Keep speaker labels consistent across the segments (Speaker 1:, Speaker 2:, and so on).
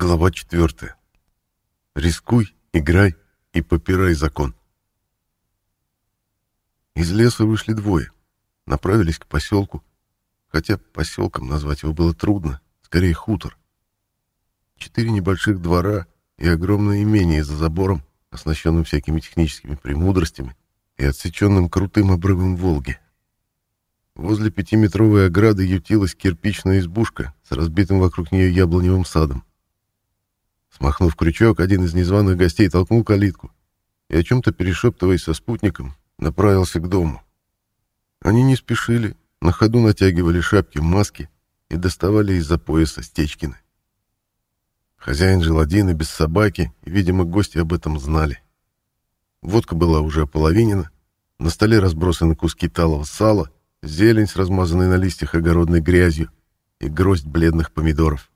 Speaker 1: Глава 4. Рискуй, играй и попирай закон. Из леса вышли двое. Направились к поселку, хотя поселком назвать его было трудно, скорее хутор. Четыре небольших двора и огромное имение за забором, оснащенным всякими техническими премудростями и отсеченным крутым обрывом Волги. Возле пятиметровой ограды ютилась кирпичная избушка с разбитым вокруг нее яблоневым садом. Смахнув крючок, один из незваных гостей толкнул калитку и, о чем-то перешептываясь со спутником, направился к дому. Они не спешили, на ходу натягивали шапки, маски и доставали из-за пояса Стечкины. Хозяин жил один и без собаки, и, видимо, гости об этом знали. Водка была уже ополовинена, на столе разбросаны куски талого сала, зелень с размазанной на листьях огородной грязью и гроздь бледных помидоров.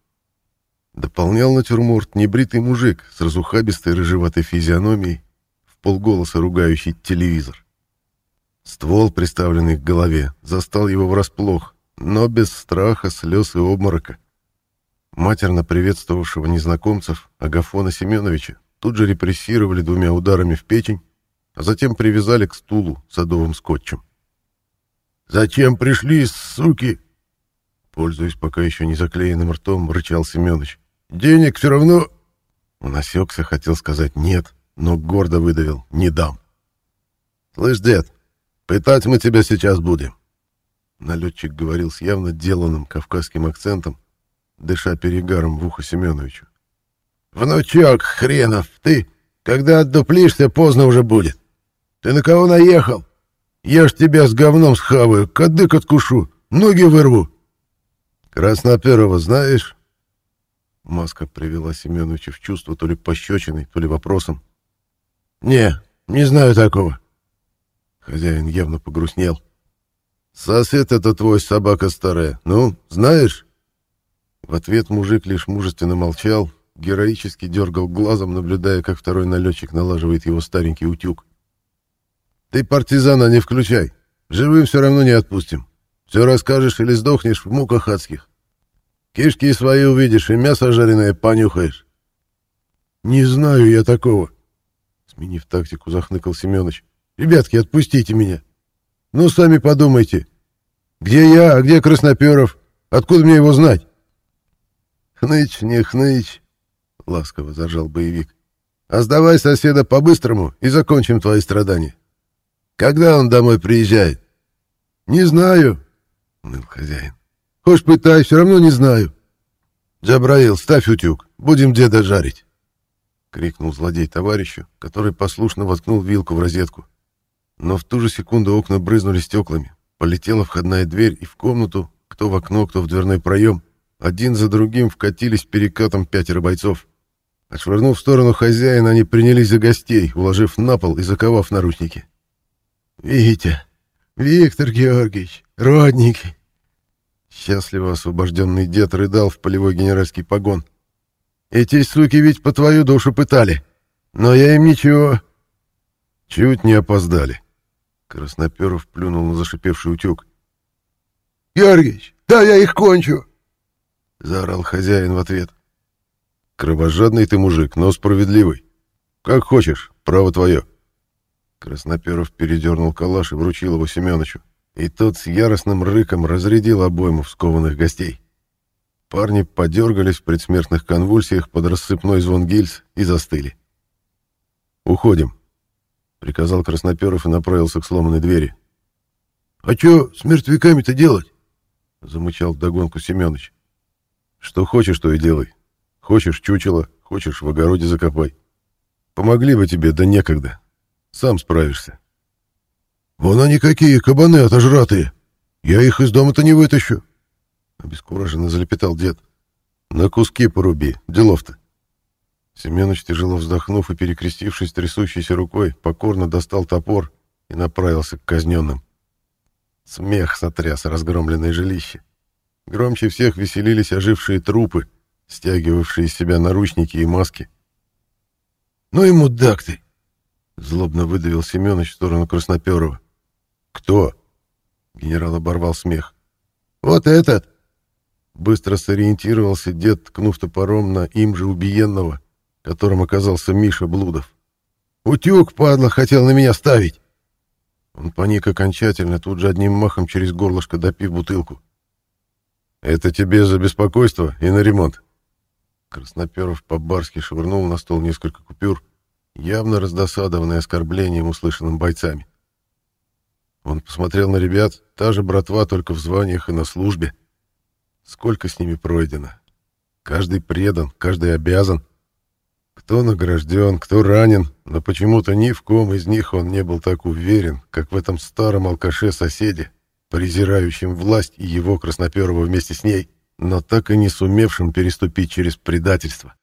Speaker 1: Дополнял натюрморт небритый мужик с разухабистой рыжеватой физиономией, в полголоса ругающий телевизор. Ствол, приставленный к голове, застал его врасплох, но без страха, слез и обморока. Матерно приветствовавшего незнакомцев Агафона Семеновича тут же репрессировали двумя ударами в печень, а затем привязали к стулу садовым скотчем.
Speaker 2: «Зачем пришли, суки?»
Speaker 1: Пользуясь пока еще не заклеенным ртом, рычал Семенович.
Speaker 2: Денег все равно...»
Speaker 1: Он осекся, хотел сказать «нет», но гордо выдавил «не дам».
Speaker 2: «Слышь, дед, пытать мы тебя сейчас будем».
Speaker 1: Налетчик говорил с явно деланным кавказским акцентом, дыша перегаром в ухо Семеновичу.
Speaker 2: «Внучок хренов, ты, когда отдуплишься, поздно уже будет. Ты на кого наехал? Я ж тебя с говном схаваю, кадык откушу, ноги вырву». «Красноперова знаешь?»
Speaker 1: Маска привела Семеновича в чувство то ли пощечиной, то ли вопросом.
Speaker 2: «Не, не знаю такого».
Speaker 1: Хозяин явно погрустнел.
Speaker 2: «Сосед это твой собака старая. Ну, знаешь?»
Speaker 1: В ответ мужик лишь мужественно молчал, героически дергал глазом, наблюдая, как второй налетчик налаживает его старенький утюг.
Speaker 2: «Ты партизана не включай. Живым все равно не отпустим. Все расскажешь или сдохнешь в муках адских. Кишки свои увидишь и мясо жареное понюхаешь.
Speaker 1: Не знаю я такого. Сменив тактику, захныкал Семёныч.
Speaker 2: Ребятки, отпустите меня. Ну, сами подумайте. Где я, а где Красноперов? Откуда мне его знать?
Speaker 1: Хныч, не хныч, ласково заржал боевик.
Speaker 2: А сдавай соседа по-быстрому и закончим твои страдания. Когда он домой приезжает? Не знаю, ныл хозяин. Хочешь пытай, все равно не знаю. Джабраил, ставь утюг, будем деда жарить.
Speaker 1: Крикнул злодей товарищу, который послушно воткнул вилку в розетку. Но в ту же секунду окна брызнули стеклами. Полетела входная дверь, и в комнату, кто в окно, кто в дверной проем, один за другим вкатились перекатом пятеро бойцов. Отшвырнув в сторону хозяина, они принялись за гостей, уложив на пол и заковав наручники.
Speaker 2: «Витя! Виктор Георгиевич! Родники!»
Speaker 1: Счастливо освобожденный дед рыдал в полевой генеральский погон.
Speaker 2: «Эти суки ведь по твою душу пытали. Но я им ничего...»
Speaker 1: Чуть не опоздали. Красноперов плюнул на зашипевший утюг.
Speaker 2: «Георгиевич, да я их кончу!»
Speaker 1: Заорал хозяин в ответ. «Кровожадный ты мужик, но справедливый. Как хочешь, право твое». Красноперов передернул калаш и вручил его Семеновичу и тот с яростным рыком разрядил обойму в скованных гостей. Парни подергались в предсмертных конвульсиях под рассыпной звон гильз и застыли. «Уходим», — приказал Красноперов и направился к сломанной двери.
Speaker 2: «А что с мертвяками-то делать?»
Speaker 1: — замычал вдогонку Семёныч. «Что хочешь, то и делай. Хочешь чучело, хочешь в огороде закопай. Помогли бы тебе, да некогда. Сам справишься».
Speaker 2: Вон они какие, кабаны отожратые. Я их из дома-то не вытащу.
Speaker 1: Обескураженно залепетал дед. На куски поруби, делов-то. Семенович, тяжело вздохнув и перекрестившись трясущейся рукой, покорно достал топор и направился к казненным. Смех сотряс разгромленное жилище. Громче всех веселились ожившие трупы, стягивавшие из себя наручники и маски.
Speaker 2: «Ну и мудак ты!»
Speaker 1: — злобно выдавил Семенович в сторону Красноперова.
Speaker 2: «Кто?»
Speaker 1: — генерал оборвал смех.
Speaker 2: «Вот этот!»
Speaker 1: Быстро сориентировался дед, ткнув топором на им же убиенного, которым оказался Миша Блудов.
Speaker 2: «Утюг, падла, хотел на меня ставить!»
Speaker 1: Он паник окончательно, тут же одним махом через горлышко допив бутылку. «Это тебе за беспокойство и на ремонт». Красноперов по-барски швырнул на стол несколько купюр, явно раздосадованный оскорблением, услышанным бойцами. Посмотрел на ребят, та же братва, только в званиях и на службе. Сколько с ними пройдено. Каждый предан, каждый обязан. Кто награжден, кто ранен, но почему-то ни в ком из них он не был так уверен, как в этом старом алкаше-соседе, презирающем власть и его красноперого вместе с ней, но так и не сумевшим переступить через предательство.